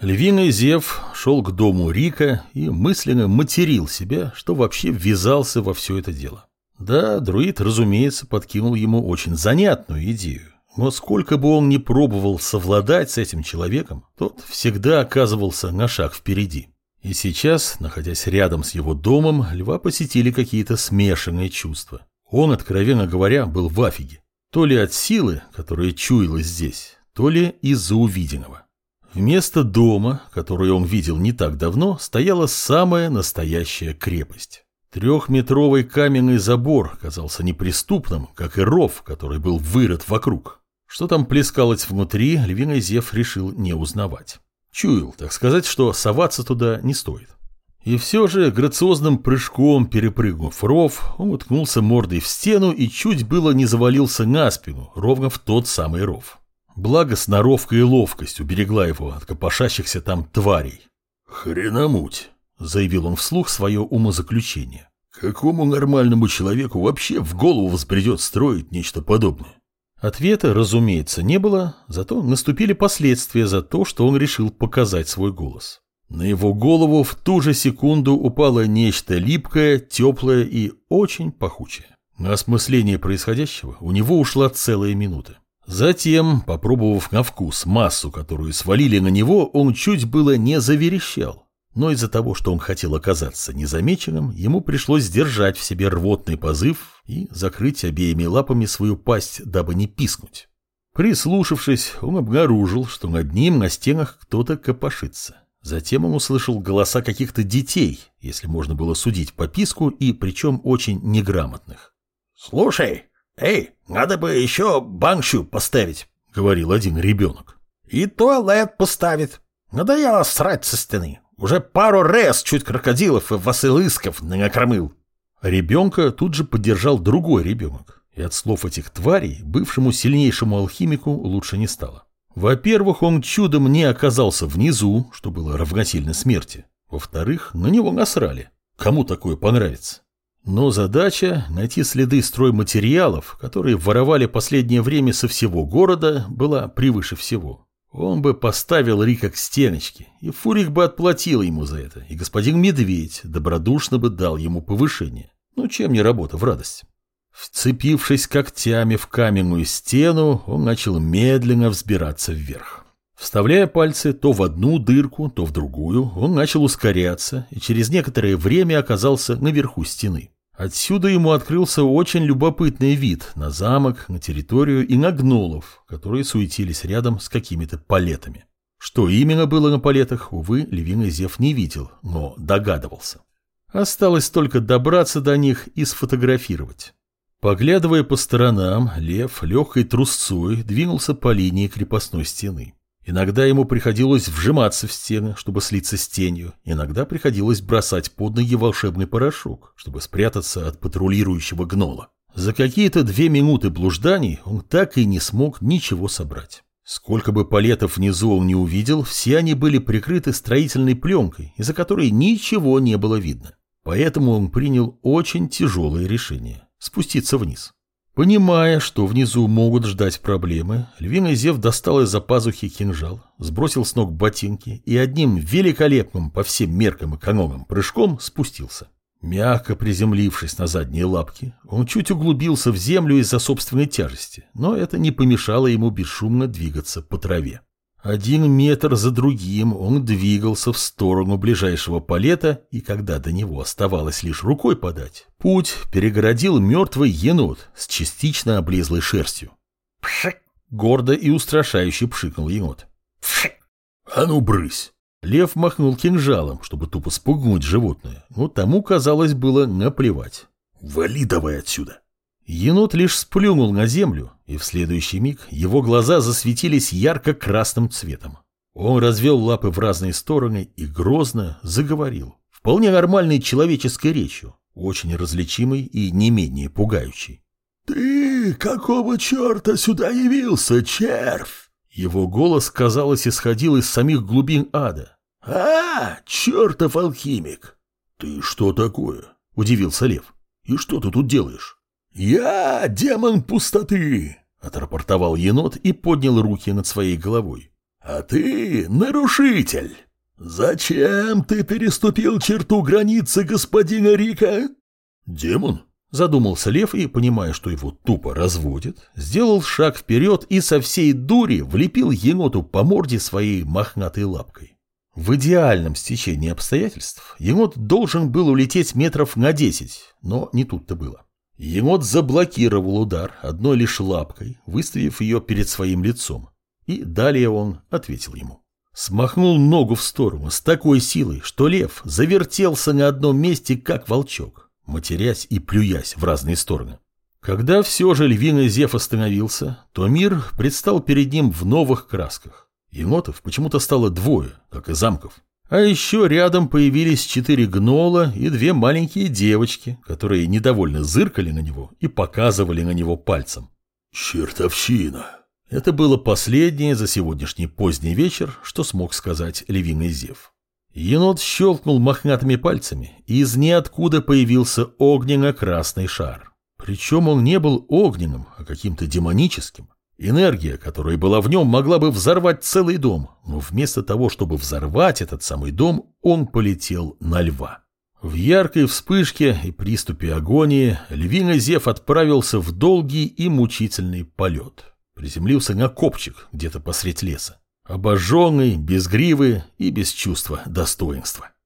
Львиный Зев шел к дому Рика и мысленно материл себя, что вообще ввязался во все это дело. Да, друид, разумеется, подкинул ему очень занятную идею. Но сколько бы он ни пробовал совладать с этим человеком, тот всегда оказывался на шаг впереди. И сейчас, находясь рядом с его домом, льва посетили какие-то смешанные чувства. Он, откровенно говоря, был в афиге. То ли от силы, которая чуялась здесь, то ли из-за увиденного. Вместо дома, который он видел не так давно, стояла самая настоящая крепость. Трехметровый каменный забор казался неприступным, как и ров, который был вырыт вокруг. Что там плескалось внутри, львиный Зев решил не узнавать. Чуял, так сказать, что соваться туда не стоит. И все же, грациозным прыжком перепрыгнув ров, он уткнулся мордой в стену и чуть было не завалился на спину, ровно в тот самый ров. Благо сноровка и ловкость уберегла его от копошащихся там тварей. «Хреномуть», — заявил он вслух свое умозаключение. «Какому нормальному человеку вообще в голову взбредет строить нечто подобное?» Ответа, разумеется, не было, зато наступили последствия за то, что он решил показать свой голос. На его голову в ту же секунду упало нечто липкое, теплое и очень пахучее. На осмысление происходящего у него ушла целая минута. Затем, попробовав на вкус массу, которую свалили на него, он чуть было не заверещал. Но из-за того, что он хотел оказаться незамеченным, ему пришлось сдержать в себе рвотный позыв и закрыть обеими лапами свою пасть, дабы не пискнуть. Прислушавшись, он обнаружил, что над ним на стенах кто-то копошится. Затем он услышал голоса каких-то детей, если можно было судить по писку, и причем очень неграмотных. «Слушай, «Эй, надо бы еще банкщу поставить», — говорил один ребенок. «И туалет поставит. Надоело срать со стены. Уже пару раз чуть крокодилов и василысков накормил». Ребенка тут же поддержал другой ребенок, и от слов этих тварей бывшему сильнейшему алхимику лучше не стало. Во-первых, он чудом не оказался внизу, что было равносильно смерти. Во-вторых, на него насрали. Кому такое понравится? Но задача – найти следы стройматериалов, которые воровали последнее время со всего города, была превыше всего. Он бы поставил Рика к стеночке, и Фурик бы отплатил ему за это, и господин Медведь добродушно бы дал ему повышение. Ну, чем не работа в радость. Вцепившись когтями в каменную стену, он начал медленно взбираться вверх. Вставляя пальцы то в одну дырку, то в другую, он начал ускоряться и через некоторое время оказался наверху стены. Отсюда ему открылся очень любопытный вид на замок, на территорию и на гнолов, которые суетились рядом с какими-то палетами. Что именно было на палетах, увы, Левиный Зев не видел, но догадывался. Осталось только добраться до них и сфотографировать. Поглядывая по сторонам, лев легкой трусцой двинулся по линии крепостной стены. Иногда ему приходилось вжиматься в стены, чтобы слиться с тенью, иногда приходилось бросать под ноги волшебный порошок, чтобы спрятаться от патрулирующего гнола. За какие-то две минуты блужданий он так и не смог ничего собрать. Сколько бы палетов внизу он не увидел, все они были прикрыты строительной пленкой, из-за которой ничего не было видно. Поэтому он принял очень тяжелое решение – спуститься вниз. Понимая, что внизу могут ждать проблемы, львиный зев достал из-за пазухи кинжал, сбросил с ног ботинки и одним великолепным по всем меркам и канонам прыжком спустился. Мягко приземлившись на задние лапки, он чуть углубился в землю из-за собственной тяжести, но это не помешало ему бесшумно двигаться по траве. Один метр за другим он двигался в сторону ближайшего палета, и когда до него оставалось лишь рукой подать, путь перегородил мертвый енот с частично облезлой шерстью. «Пшик!» — гордо и устрашающе пшикнул енот. «Пшик! А ну, брысь!» Лев махнул кинжалом, чтобы тупо спугнуть животное, но тому, казалось, было наплевать. «Вали давай отсюда!» Енот лишь сплюнул на землю, и в следующий миг его глаза засветились ярко-красным цветом. Он развел лапы в разные стороны и грозно заговорил, вполне нормальной человеческой речью, очень различимой и не менее пугающей. «Ты какого черта сюда явился, червь?» Его голос, казалось, исходил из самих глубин ада. «А, чертов алхимик!» «Ты что такое?» – удивился Лев. «И что ты тут делаешь?» «Я демон пустоты!» — отрапортовал енот и поднял руки над своей головой. А ты нарушитель. Зачем ты переступил черту границы господина Рика? Демон? Задумался лев и, понимая, что его тупо разводит, сделал шаг вперед и со всей дури влепил еноту по морде своей мохнатой лапкой. В идеальном стечении обстоятельств енот должен был улететь метров на десять, но не тут-то было. Енот заблокировал удар одной лишь лапкой, выставив ее перед своим лицом, и далее он ответил ему. Смахнул ногу в сторону с такой силой, что лев завертелся на одном месте, как волчок, матерясь и плюясь в разные стороны. Когда все же львиный Зев остановился, то мир предстал перед ним в новых красках. Енотов почему-то стало двое, как и замков. А еще рядом появились четыре гнола и две маленькие девочки, которые недовольно зыркали на него и показывали на него пальцем. «Чертовщина!» Это было последнее за сегодняшний поздний вечер, что смог сказать львиный Зев. Енот щелкнул мохнатыми пальцами, и из ниоткуда появился огненно-красный шар. Причем он не был огненным, а каким-то демоническим. Энергия, которая была в нем, могла бы взорвать целый дом, но вместо того, чтобы взорвать этот самый дом, он полетел на льва. В яркой вспышке и приступе агонии львиный Зев отправился в долгий и мучительный полет. Приземлился на копчик где-то посредь леса. Обожженный, без гривы и без чувства достоинства.